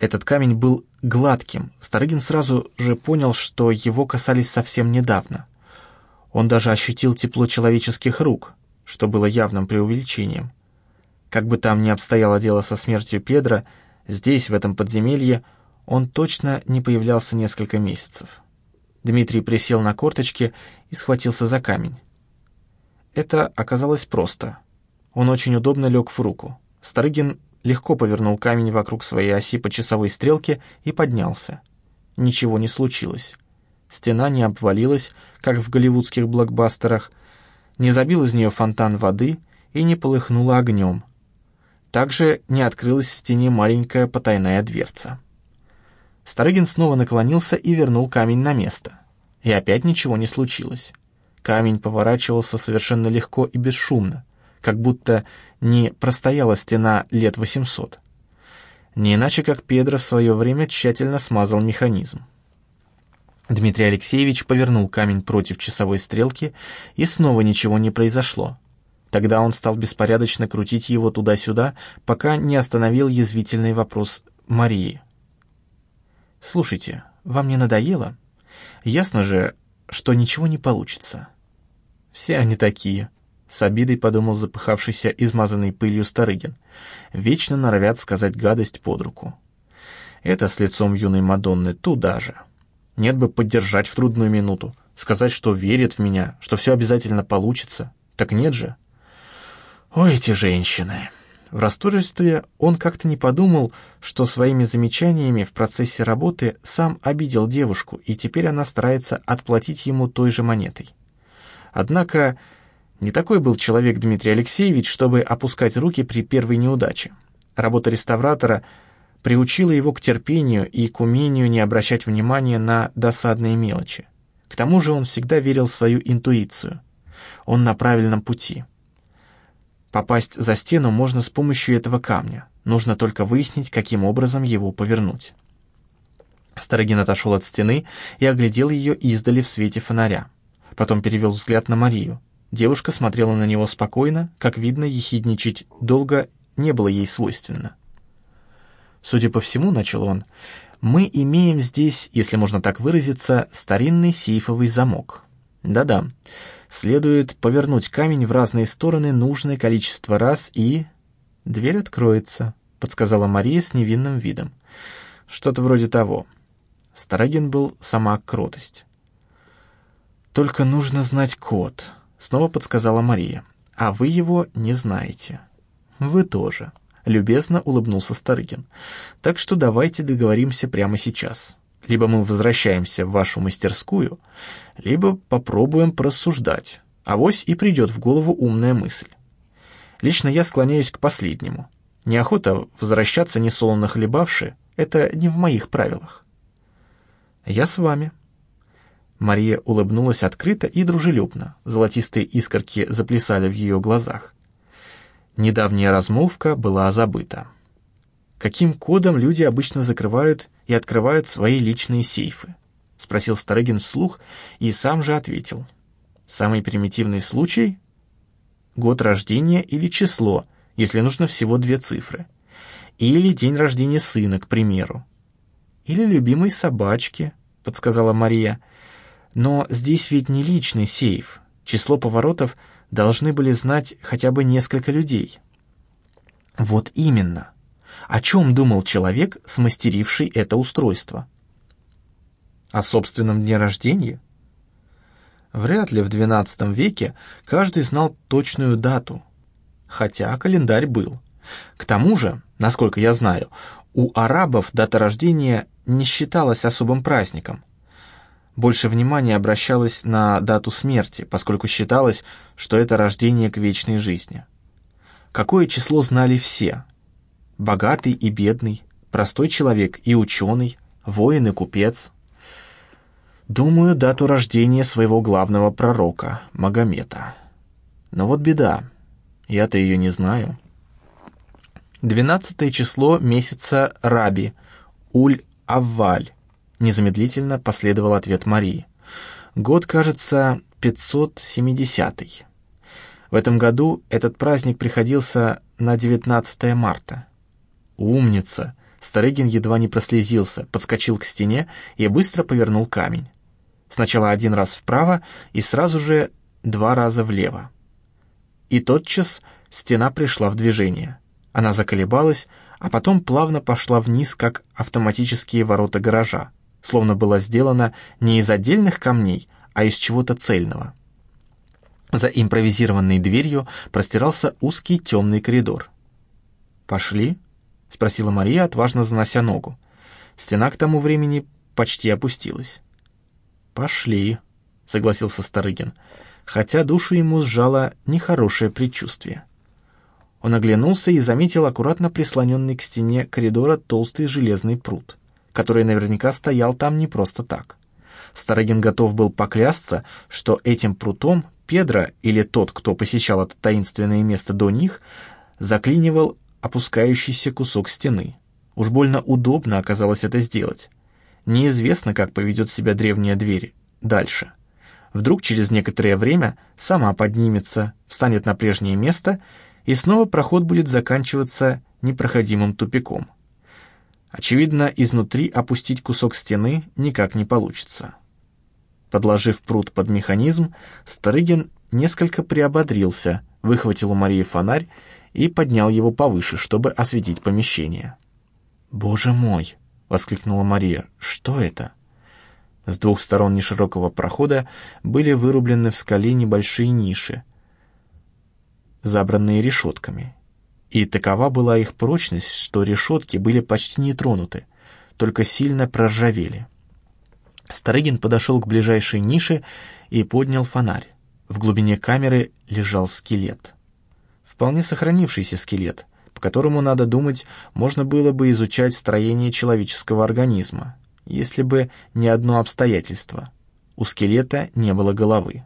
Этот камень был гладким. Старыгин сразу же понял, что его касались совсем недавно. Он даже ощутил тепло человеческих рук, что было явным преувеличением. Как бы там ни обстояло дело со смертью Педра, здесь, в этом подземелье, он точно не появлялся несколько месяцев. Дмитрий присел на корточки и схватился за камень. Это оказалось просто. Он очень удобно лег в руку. Старыгин легко повернул камень вокруг своей оси по часовой стрелке и поднялся. Ничего не случилось. Стена не обвалилась, как в голливудских блокбастерах, не забил из нее фонтан воды и не полыхнула огнем. Также не открылась в стене маленькая потайная дверца. Старыгин снова наклонился и вернул камень на место. И опять ничего не случилось. Камень поворачивался совершенно легко и бесшумно, как будто не простояла стена лет 800. Не иначе, как Педро в свое время тщательно смазал механизм. Дмитрий Алексеевич повернул камень против часовой стрелки, и снова ничего не произошло. Тогда он стал беспорядочно крутить его туда-сюда, пока не остановил язвительный вопрос Марии. «Слушайте, вам не надоело? Ясно же, что ничего не получится». «Все они такие», — с обидой подумал запыхавшийся, измазанный пылью Старыгин. «Вечно норовят сказать гадость под руку». Это с лицом юной Мадонны туда же. Нет бы поддержать в трудную минуту, сказать, что верит в меня, что все обязательно получится. Так нет же. Ой, эти женщины. В расстройстве он как-то не подумал, что своими замечаниями в процессе работы сам обидел девушку, и теперь она старается отплатить ему той же монетой. Однако не такой был человек Дмитрий Алексеевич, чтобы опускать руки при первой неудаче. Работа реставратора — приучила его к терпению и к умению не обращать внимания на досадные мелочи. К тому же он всегда верил в свою интуицию. Он на правильном пути. Попасть за стену можно с помощью этого камня. Нужно только выяснить, каким образом его повернуть. Старогин отошел от стены и оглядел ее издали в свете фонаря. Потом перевел взгляд на Марию. Девушка смотрела на него спокойно, как видно, ехидничать долго не было ей свойственно. Судя по всему, начал он, мы имеем здесь, если можно так выразиться, старинный сейфовый замок. Да-да, следует повернуть камень в разные стороны нужное количество раз и... Дверь откроется, подсказала Мария с невинным видом. Что-то вроде того. Старогин был сама кротость. «Только нужно знать код», — снова подсказала Мария. «А вы его не знаете». «Вы тоже», любезно улыбнулся Старыгин. «Так что давайте договоримся прямо сейчас. Либо мы возвращаемся в вашу мастерскую, либо попробуем порассуждать. Авось и придет в голову умная мысль. Лично я склоняюсь к последнему. Неохота возвращаться несолоно хлебавши — это не в моих правилах». «Я с вами», Мария улыбнулась открыто и дружелюбно. Золотистые искорки заплясали в ее глазах. Недавняя размолвка была забыта. «Каким кодом люди обычно закрывают и открывают свои личные сейфы?» — спросил Старыгин вслух и сам же ответил. «Самый примитивный случай — год рождения или число, если нужно всего две цифры. Или день рождения сына, к примеру. Или любимой собачки», — подсказала Мария. «Но здесь ведь не личный сейф. Число поворотов — должны были знать хотя бы несколько людей. Вот именно. О чем думал человек, смастеривший это устройство? О собственном дне рождения? Вряд ли в XII веке каждый знал точную дату, хотя календарь был. К тому же, насколько я знаю, у арабов дата рождения не считалась особым праздником, больше внимания обращалось на дату смерти, поскольку считалось, что это рождение к вечной жизни. Какое число знали все? Богатый и бедный, простой человек и ученый, воин и купец. Думаю, дату рождения своего главного пророка, Магомета. Но вот беда, я-то ее не знаю. Двенадцатое число месяца Раби, Уль-Авваль, Незамедлительно последовал ответ Марии. Год, кажется, 570-й. В этом году этот праздник приходился на 19 марта. «Умница!» Старыгин едва не прослезился, подскочил к стене и быстро повернул камень. Сначала один раз вправо и сразу же два раза влево. И тотчас стена пришла в движение. Она заколебалась, а потом плавно пошла вниз, как автоматические ворота гаража, словно была сделана не из отдельных камней, а из чего-то цельного. За импровизированной дверью простирался узкий темный коридор. «Пошли?» — спросила Мария, отважно занося ногу. Стена к тому времени почти опустилась. «Пошли», — согласился Старыгин, хотя душу ему сжало нехорошее предчувствие. Он оглянулся и заметил аккуратно прислоненный к стене коридора толстый железный пруд, который наверняка стоял там не просто так. Старыгин готов был поклясться, что этим прутом Педро или тот, кто посещал это таинственное место до них, заклинивал опускающийся кусок стены. Уж больно удобно оказалось это сделать. Неизвестно, как поведет себя древняя дверь дальше. Вдруг через некоторое время сама поднимется, встанет на прежнее место, и снова проход будет заканчиваться непроходимым тупиком. Очевидно, изнутри опустить кусок стены никак не получится. Подложив пруд под механизм, Старыгин несколько приободрился, выхватил у Марии фонарь и поднял его повыше, чтобы осветить помещение. «Боже мой!» — воскликнула Мария. «Что это?» С двух сторон неширокого прохода были вырублены в скале небольшие ниши, забранные решетками. И такова была их прочность, что решетки были почти не тронуты, только сильно проржавели. Старыгин подошел к ближайшей нише и поднял фонарь. В глубине камеры лежал скелет. Вполне сохранившийся скелет, по которому, надо думать, можно было бы изучать строение человеческого организма, если бы не одно обстоятельство. У скелета не было головы.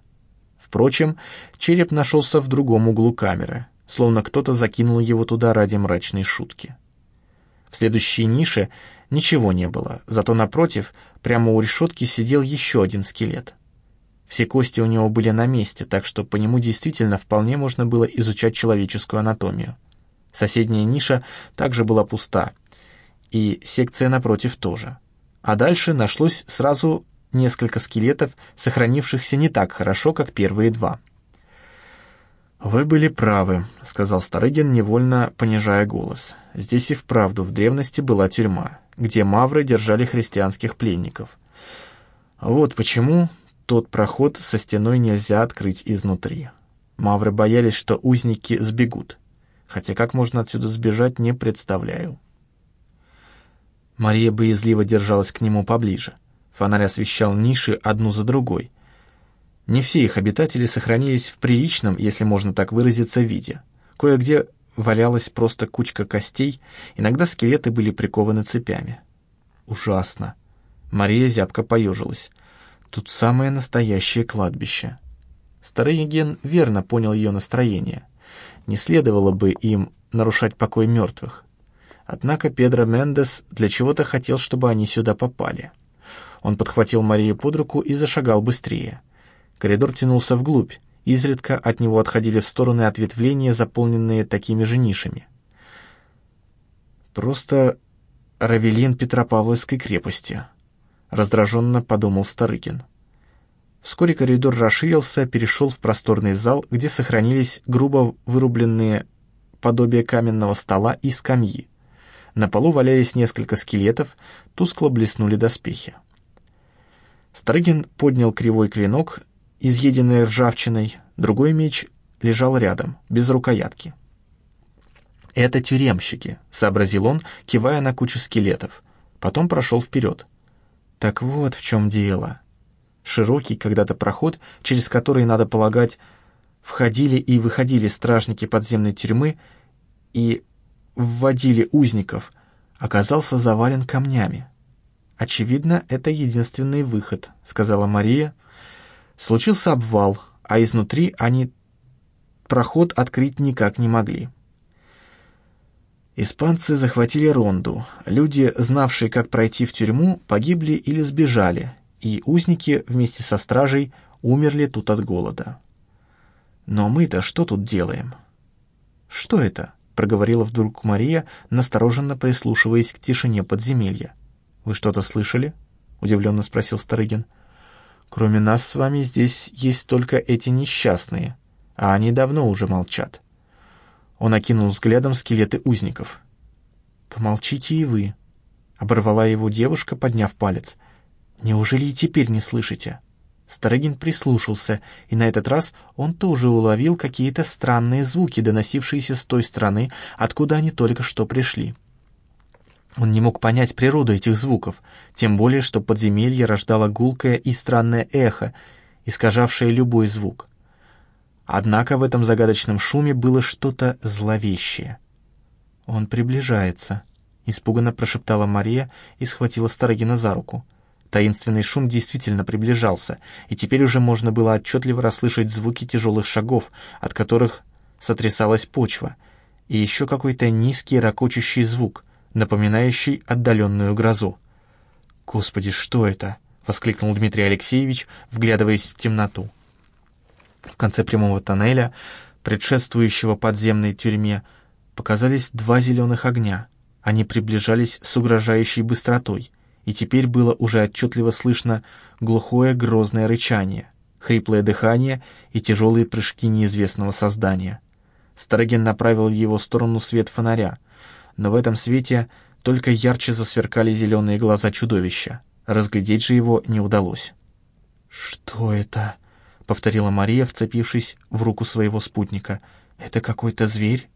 Впрочем, череп нашелся в другом углу камеры, словно кто-то закинул его туда ради мрачной шутки. В следующей нише ничего не было, зато напротив, прямо у решетки сидел еще один скелет. Все кости у него были на месте, так что по нему действительно вполне можно было изучать человеческую анатомию. Соседняя ниша также была пуста, и секция напротив тоже. А дальше нашлось сразу несколько скелетов, сохранившихся не так хорошо, как первые два. «Вы были правы», — сказал Старыгин, невольно понижая голос. «Здесь и вправду в древности была тюрьма, где мавры держали христианских пленников. Вот почему тот проход со стеной нельзя открыть изнутри. Мавры боялись, что узники сбегут. Хотя как можно отсюда сбежать, не представляю. Мария боязливо держалась к нему поближе. Фонарь освещал ниши одну за другой. Не все их обитатели сохранились в приличном, если можно так выразиться, виде. Кое-где валялась просто кучка костей, иногда скелеты были прикованы цепями. Ужасно. Мария зябко поежилась. Тут самое настоящее кладбище. Старый Ген верно понял ее настроение. Не следовало бы им нарушать покой мертвых. Однако Педро Мендес для чего-то хотел, чтобы они сюда попали. Он подхватил Марию под руку и зашагал быстрее. Коридор тянулся вглубь, изредка от него отходили в стороны ответвления, заполненные такими же нишами. Просто Равелин Петропавловской крепости раздраженно подумал Старыкин. Вскоре коридор расширился, перешел в просторный зал, где сохранились грубо вырубленные подобия каменного стола и скамьи. На полу валялись несколько скелетов, тускло блеснули доспехи. Старыгин поднял кривой клинок, изъеденный ржавчиной, другой меч лежал рядом, без рукоятки. «Это тюремщики», — сообразил он, кивая на кучу скелетов. Потом прошел вперед. Так вот в чем дело. Широкий когда-то проход, через который, надо полагать, входили и выходили стражники подземной тюрьмы и вводили узников, оказался завален камнями. «Очевидно, это единственный выход», — сказала Мария. Случился обвал, а изнутри они проход открыть никак не могли. Испанцы захватили Ронду. Люди, знавшие, как пройти в тюрьму, погибли или сбежали, и узники вместе со стражей умерли тут от голода. Но мы-то что тут делаем? Что это? — проговорила вдруг Мария, настороженно прислушиваясь к тишине подземелья. «Вы что-то слышали?» — удивленно спросил Старыгин. «Кроме нас с вами здесь есть только эти несчастные, а они давно уже молчат». Он окинул взглядом скелеты узников. «Помолчите и вы», — оборвала его девушка, подняв палец. «Неужели и теперь не слышите?» Старыгин прислушался, и на этот раз он тоже уловил какие-то странные звуки, доносившиеся с той стороны, откуда они только что пришли. Он не мог понять природу этих звуков, тем более, что подземелье рождало гулкое и странное эхо, искажавшее любой звук. Однако в этом загадочном шуме было что-то зловещее. «Он приближается», — испуганно прошептала Мария и схватила Старыгина за руку. Таинственный шум действительно приближался, и теперь уже можно было отчетливо расслышать звуки тяжелых шагов, от которых сотрясалась почва, и еще какой-то низкий ракочущий звук, напоминающий отдаленную грозу. «Господи, что это?» — воскликнул Дмитрий Алексеевич, вглядываясь в темноту. В конце прямого тоннеля, предшествующего подземной тюрьме, показались два зеленых огня. Они приближались с угрожающей быстротой — и теперь было уже отчетливо слышно глухое грозное рычание, хриплое дыхание и тяжелые прыжки неизвестного создания. Староген направил в его сторону свет фонаря, но в этом свете только ярче засверкали зеленые глаза чудовища. Разглядеть же его не удалось. «Что это?» — повторила Мария, вцепившись в руку своего спутника. «Это какой-то зверь?»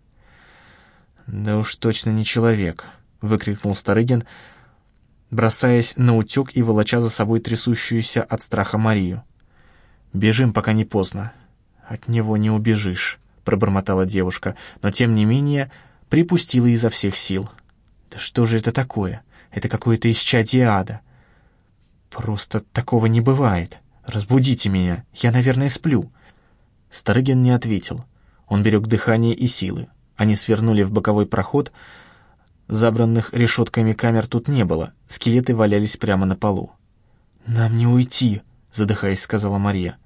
«Да уж точно не человек», — выкрикнул Старыгин, — бросаясь на утек и волоча за собой трясущуюся от страха Марию. «Бежим, пока не поздно». «От него не убежишь», — пробормотала девушка, но тем не менее припустила изо всех сил. «Да что же это такое? Это какое-то исчадие ада. Просто такого не бывает. Разбудите меня, я, наверное, сплю». Старыгин не ответил. Он берег дыхание и силы. Они свернули в боковой проход, Забранных решетками камер тут не было, скелеты валялись прямо на полу. «Нам не уйти», — задыхаясь, сказала Мария.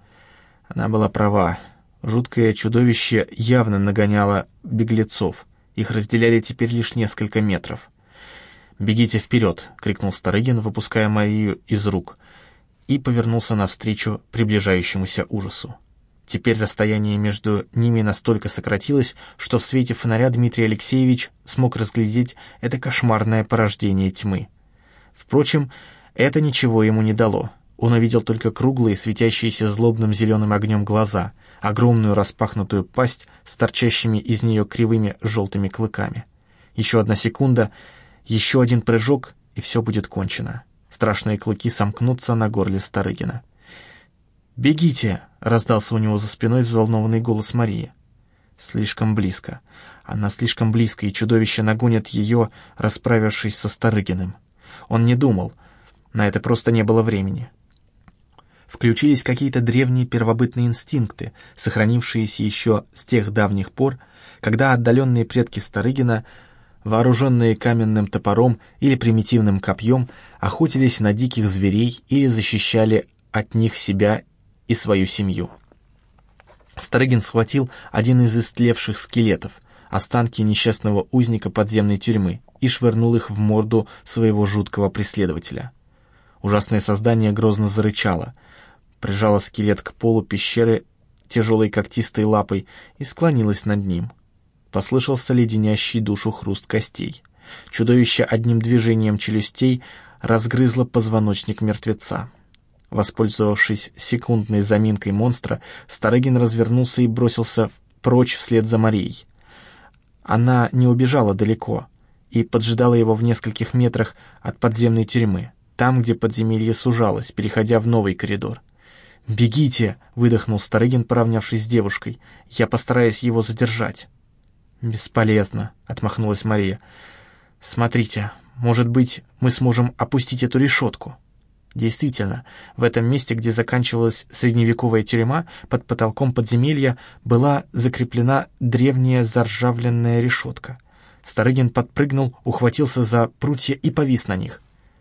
Она была права. Жуткое чудовище явно нагоняло беглецов. Их разделяли теперь лишь несколько метров. «Бегите вперед!» — крикнул Старыгин, выпуская Марию из рук, и повернулся навстречу приближающемуся ужасу. Теперь расстояние между ними настолько сократилось, что в свете фонаря Дмитрий Алексеевич смог разглядеть это кошмарное порождение тьмы. Впрочем, это ничего ему не дало. Он увидел только круглые, светящиеся злобным зеленым огнем глаза, огромную распахнутую пасть с торчащими из нее кривыми желтыми клыками. Еще одна секунда, еще один прыжок, и все будет кончено. Страшные клыки сомкнутся на горле Старыгина. «Бегите!» — раздался у него за спиной взволнованный голос Марии. Слишком близко. Она слишком близко, и чудовище нагонит ее, расправившись со Старыгиным. Он не думал. На это просто не было времени. Включились какие-то древние первобытные инстинкты, сохранившиеся еще с тех давних пор, когда отдаленные предки Старыгина, вооруженные каменным топором или примитивным копьем, охотились на диких зверей или защищали от них себя и свою семью. Старыгин схватил один из истлевших скелетов, останки несчастного узника подземной тюрьмы, и швырнул их в морду своего жуткого преследователя. Ужасное создание грозно зарычало, прижало скелет к полу пещеры тяжелой когтистой лапой и склонилось над ним. Послышался леденящий душу хруст костей. Чудовище одним движением челюстей разгрызло позвоночник мертвеца. Воспользовавшись секундной заминкой монстра, Старыгин развернулся и бросился прочь вслед за Марией. Она не убежала далеко и поджидала его в нескольких метрах от подземной тюрьмы, там, где подземелье сужалось, переходя в новый коридор. «Бегите!» — выдохнул Старыгин, поравнявшись с девушкой. «Я постараюсь его задержать». «Бесполезно», — отмахнулась Мария. «Смотрите, может быть, мы сможем опустить эту решетку». Действительно, в этом месте, где заканчивалась средневековая тюрьма, под потолком подземелья была закреплена древняя заржавленная решетка. Старыгин подпрыгнул, ухватился за прутья и повис на них.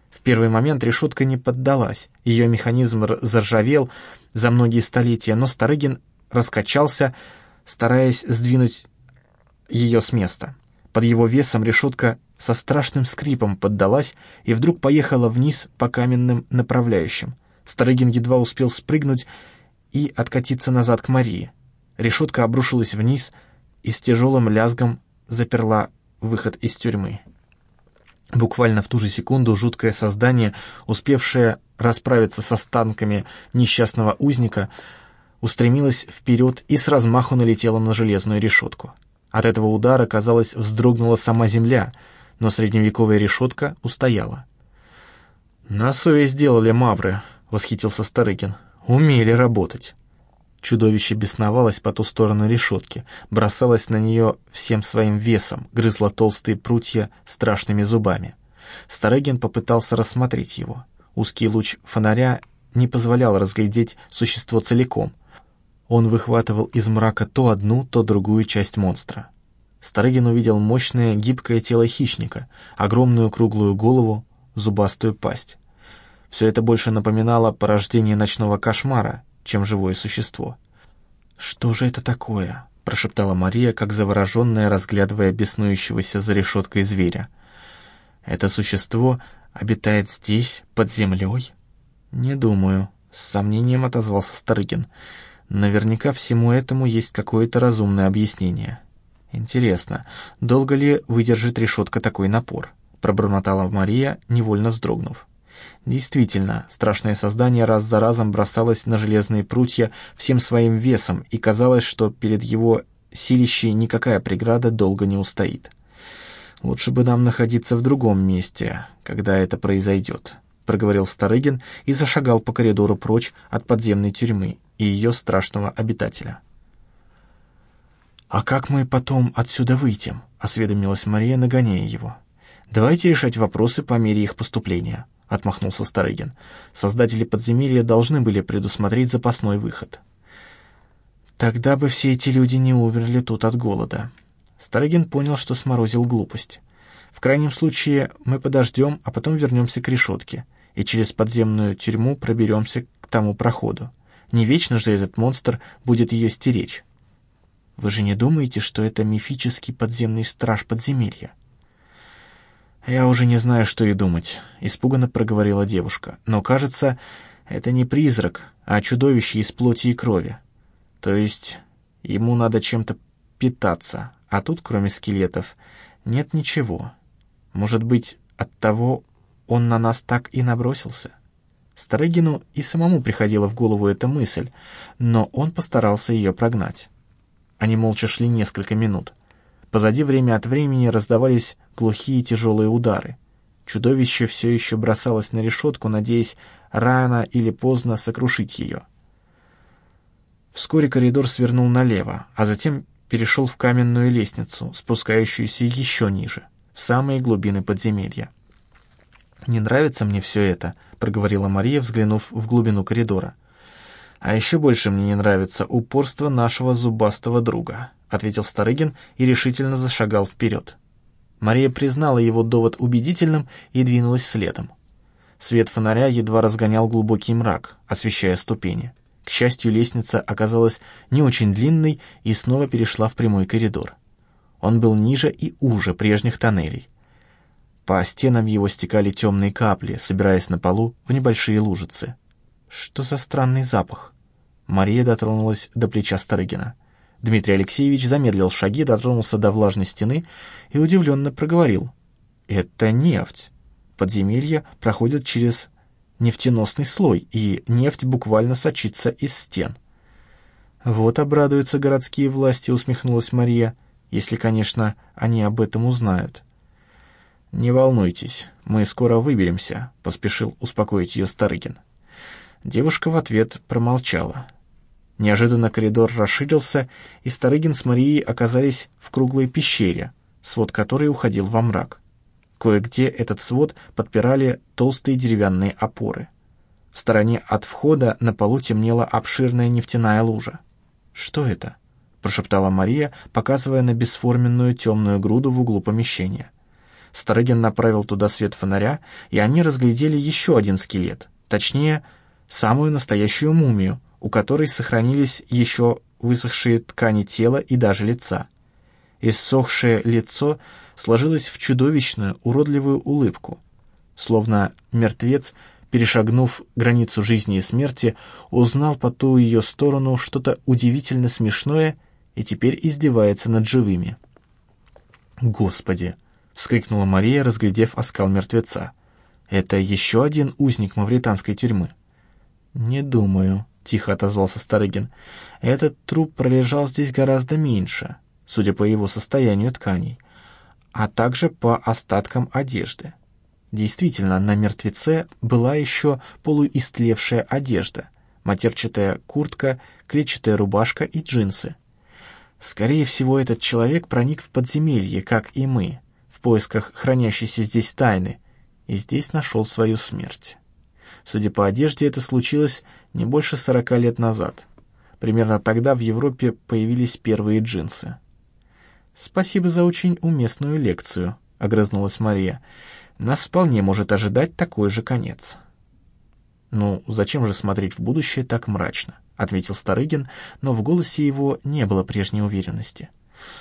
В первый момент решетка не поддалась, ее механизм заржавел за многие столетия, но Старыгин раскачался, стараясь сдвинуть ее с места. Под его весом решетка со страшным скрипом поддалась и вдруг поехала вниз по каменным направляющим. Старыгин едва успел спрыгнуть и откатиться назад к Марии. Решетка обрушилась вниз и с тяжелым лязгом заперла выход из тюрьмы. Буквально в ту же секунду жуткое создание, успевшее расправиться с останками несчастного узника, устремилось вперед и с размаху налетело на железную решетку. От этого удара, казалось, вздрогнула сама земля, но средневековая решетка устояла. «На совесть сделали мавры», — восхитился Старыгин. «Умели работать». Чудовище бесновалось по ту сторону решетки, бросалось на нее всем своим весом, грызло толстые прутья страшными зубами. Старыгин попытался рассмотреть его. Узкий луч фонаря не позволял разглядеть существо целиком. Он выхватывал из мрака то одну, то другую часть монстра. Старыгин увидел мощное гибкое тело хищника, огромную круглую голову, зубастую пасть. Все это больше напоминало порождение ночного кошмара, чем живое существо. «Что же это такое?» — прошептала Мария, как завороженная, разглядывая беснующегося за решеткой зверя. «Это существо обитает здесь, под землей?» «Не думаю», — с сомнением отозвался Старыгин. «Наверняка всему этому есть какое-то разумное объяснение». «Интересно, долго ли выдержит решетка такой напор?» — пробормотала Мария, невольно вздрогнув. Действительно, страшное создание раз за разом бросалось на железные прутья всем своим весом, и казалось, что перед его силищей никакая преграда долго не устоит. «Лучше бы нам находиться в другом месте, когда это произойдет», — проговорил Старыгин и зашагал по коридору прочь от подземной тюрьмы и ее страшного обитателя. «А как мы потом отсюда выйдем?» — осведомилась Мария, нагоняя его. «Давайте решать вопросы по мере их поступления», — отмахнулся Старыгин. «Создатели подземелья должны были предусмотреть запасной выход». «Тогда бы все эти люди не умерли тут от голода». Старыгин понял, что сморозил глупость. «В крайнем случае мы подождем, а потом вернемся к решетке и через подземную тюрьму проберемся к тому проходу. Не вечно же этот монстр будет ее стеречь». Вы же не думаете, что это мифический подземный страж подземелья? Я уже не знаю, что и думать, испуганно проговорила девушка. Но, кажется, это не призрак, а чудовище из плоти и крови. То есть ему надо чем-то питаться, а тут, кроме скелетов, нет ничего. Может быть, от того он на нас так и набросился? Старыгину и самому приходила в голову эта мысль, но он постарался ее прогнать. Они молча шли несколько минут. Позади время от времени раздавались глухие тяжелые удары. Чудовище все еще бросалось на решетку, надеясь рано или поздно сокрушить ее. Вскоре коридор свернул налево, а затем перешел в каменную лестницу, спускающуюся еще ниже, в самые глубины подземелья. «Не нравится мне все это», — проговорила Мария, взглянув в глубину коридора. «А еще больше мне не нравится упорство нашего зубастого друга», ответил Старыгин и решительно зашагал вперед. Мария признала его довод убедительным и двинулась следом. Свет фонаря едва разгонял глубокий мрак, освещая ступени. К счастью, лестница оказалась не очень длинной и снова перешла в прямой коридор. Он был ниже и уже прежних тоннелей. По стенам его стекали темные капли, собираясь на полу в небольшие лужицы. Что за странный запах? Мария дотронулась до плеча Старыгина. Дмитрий Алексеевич замедлил шаги, дотронулся до влажной стены и удивленно проговорил. «Это нефть. Подземелья проходят через нефтеносный слой, и нефть буквально сочится из стен». «Вот обрадуются городские власти», — усмехнулась Мария, «если, конечно, они об этом узнают». «Не волнуйтесь, мы скоро выберемся», — поспешил успокоить ее Старыгин. Девушка в ответ промолчала. Неожиданно коридор расширился, и Старыгин с Марией оказались в круглой пещере, свод которой уходил во мрак. Кое-где этот свод подпирали толстые деревянные опоры. В стороне от входа на полу темнела обширная нефтяная лужа. «Что это?» — прошептала Мария, показывая на бесформенную темную груду в углу помещения. Старыгин направил туда свет фонаря, и они разглядели еще один скелет, точнее — самую настоящую мумию, у которой сохранились еще высохшие ткани тела и даже лица. Иссохшее лицо сложилось в чудовищную, уродливую улыбку, словно мертвец, перешагнув границу жизни и смерти, узнал по ту ее сторону что-то удивительно смешное и теперь издевается над живыми. «Господи!» — вскрикнула Мария, разглядев оскал мертвеца. «Это еще один узник мавританской тюрьмы?» «Не думаю», — тихо отозвался Старыгин. «Этот труп пролежал здесь гораздо меньше, судя по его состоянию тканей, а также по остаткам одежды. Действительно, на мертвеце была еще полуистлевшая одежда, матерчатая куртка, клетчатая рубашка и джинсы. Скорее всего, этот человек проник в подземелье, как и мы, в поисках хранящейся здесь тайны, и здесь нашел свою смерть. Судя по одежде, это случилось не больше сорока лет назад. Примерно тогда в Европе появились первые джинсы. «Спасибо за очень уместную лекцию», — огрызнулась Мария. «Нас вполне может ожидать такой же конец». «Ну, зачем же смотреть в будущее так мрачно?» — отметил Старыгин, но в голосе его не было прежней уверенности. —